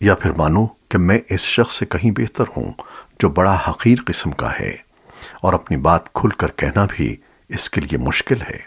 یا پھر مانو کہ میں اس شخص سے کہیں بہتر ہوں جو بڑا حقیر قسم کا ہے اور اپنی بات کھل کر کہنا بھی اس کے لیے مشکل ہے۔